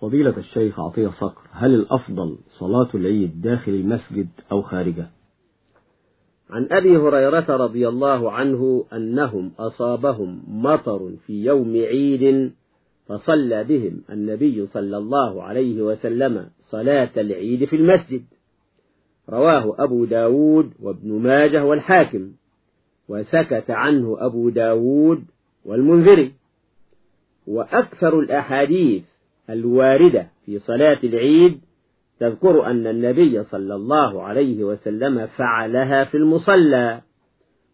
فضيلة الشيخ عطية صقر هل الأفضل صلاة العيد داخل المسجد أو خارجه؟ عن أبي هريرة رضي الله عنه أنهم أصابهم مطر في يوم عيد فصلى بهم النبي صلى الله عليه وسلم صلاة العيد في المسجد. رواه أبو داود وابن ماجه والحاكم وسكت عنه أبو داود والمنذري. وأكثر الأحاديث الواردة في صلاة العيد تذكر أن النبي صلى الله عليه وسلم فعلها في المصلى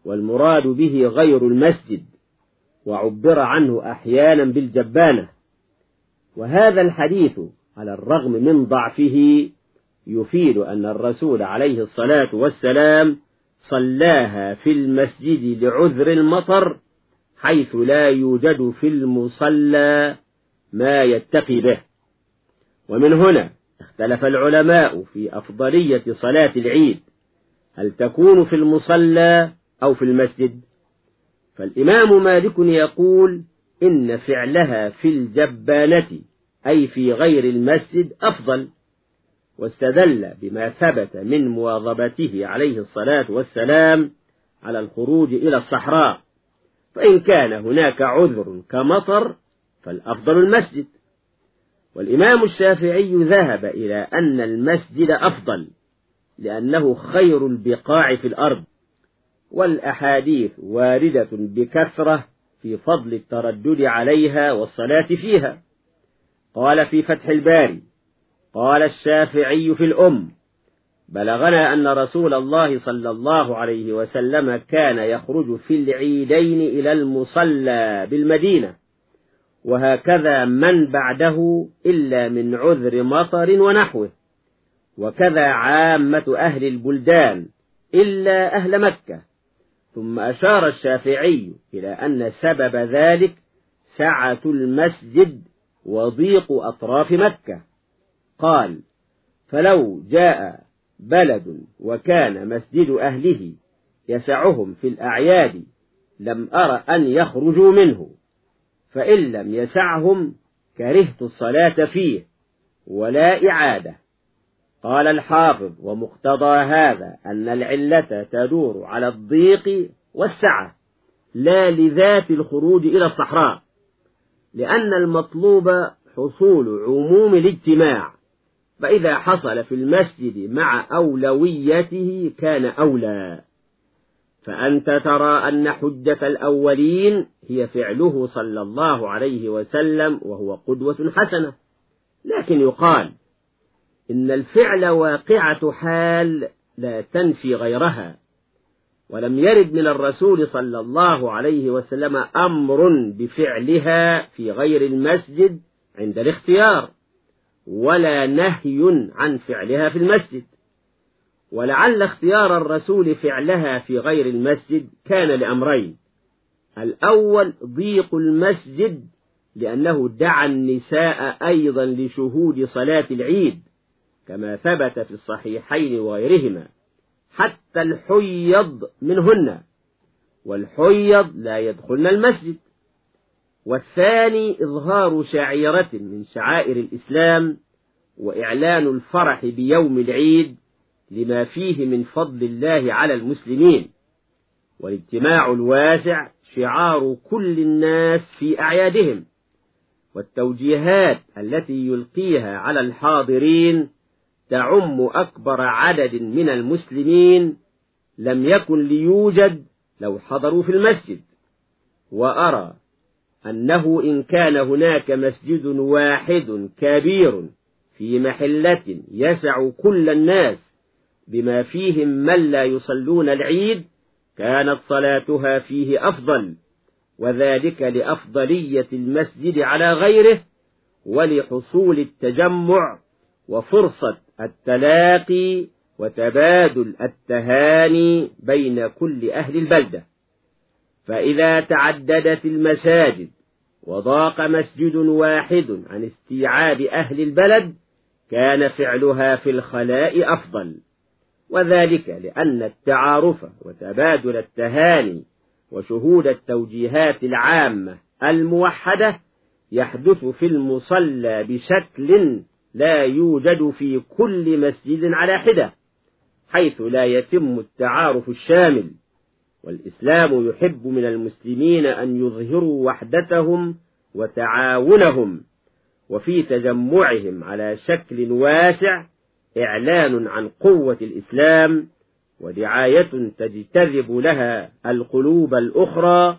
والمراد به غير المسجد وعبر عنه أحيانا بالجبانة. وهذا الحديث على الرغم من ضعفه يفيد أن الرسول عليه الصلاة والسلام صلاها في المسجد لعذر المطر حيث لا يوجد في المصلى ما يتقي به. ومن هنا اختلف العلماء في أفضلية صلاة العيد. هل تكون في المصلى أو في المسجد؟ فالإمام مالك يقول إن فعلها في الجبانة أي في غير المسجد أفضل. واستدل بما ثبت من مواظبته عليه الصلاة والسلام على الخروج إلى الصحراء. فإن كان هناك عذر كمطر فالأفضل المسجد. والإمام الشافعي ذهب إلى أن المسجد أفضل لأنه خير البقاع في الأرض والأحاديث واردة بكثرة في فضل التردد عليها والصلاة فيها. قال في فتح الباري قال الشافعي في الأم بلغنا أن رسول الله صلى الله عليه وسلم كان يخرج في العيدين إلى المصلى بالمدينة. وهكذا من بعده إلا من عذر مطر ونحوه. وكذا عامة أهل البلدان إلا أهل مكة. ثم أشار الشافعي إلى أن سبب ذلك سعة المسجد وضيق أطراف مكة. قال فلو جاء بلد وكان مسجد أهله يسعهم في الأعياد لم أر أن يخرجوا منه. فإن لم يسعهم كرهت الصلاة فيه ولا إعادة. قال الحافظ ومقتضى هذا أن العلة تدور على الضيق والسعة لا لذات الخروج إلى الصحراء لأن المطلوب حصول عموم الاجتماع. فإذا حصل في المسجد مع أولويته كان أولى. فأنت ترى أن حجة الأولين هي فعله صلى الله عليه وسلم وهو قدوة حسنة. لكن يقال إن الفعل واقعة حال لا تنفي غيرها ولم يرد من الرسول صلى الله عليه وسلم أمر بفعلها في غير المسجد عند الاختيار ولا نهي عن فعلها في المسجد. ولعل اختيار الرسول فعلها في غير المسجد كان لأمرين. الأول ضيق المسجد لأنه دعا النساء أيضا لشهود صلاة العيد كما ثبت في الصحيحين وغيرهما حتى الحيض منهن والحيض لا يدخلن المسجد. والثاني إظهار شعيرة من شعائر الإسلام وإعلان الفرح بيوم العيد لما فيه من فضل الله على المسلمين. والاجتماع الواسع شعار كل الناس في أعيادهم. والتوجيهات التي يلقيها على الحاضرين تعم أكبر عدد من المسلمين لم يكن ليوجد لو حضروا في المسجد. وأرى أنه إن كان هناك مسجد واحد كبير في محلة يسع كل الناس بما فيهم من لا يصلون العيد كانت صلاتها فيه أفضل وذلك لأفضلية المسجد على غيره ولحصول التجمع وفرصة التلاقي وتبادل التهاني بين كل أهل البلدة. فإذا تعددت المساجد وضاق مسجد واحد عن استيعاب أهل البلد كان فعلها في الخلاء أفضل. وذلك لأن التعارف وتبادل التهاني وشهود التوجيهات العامة الموحدة يحدث في المصلى بشكل لا يوجد في كل مسجد على حدة حيث لا يتم التعارف الشامل. والإسلام يحب من المسلمين أن يظهروا وحدتهم وتعاونهم وفي تجمعهم على شكل واسع إعلان عن قوة الإسلام ودعاية تجتذب لها القلوب الأخرى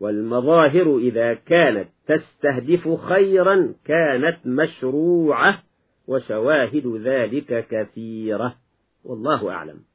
والمظاهر إذا كانت تستهدف خيرا كانت مشروعة وشواهد ذلك كثيرة. والله أعلم.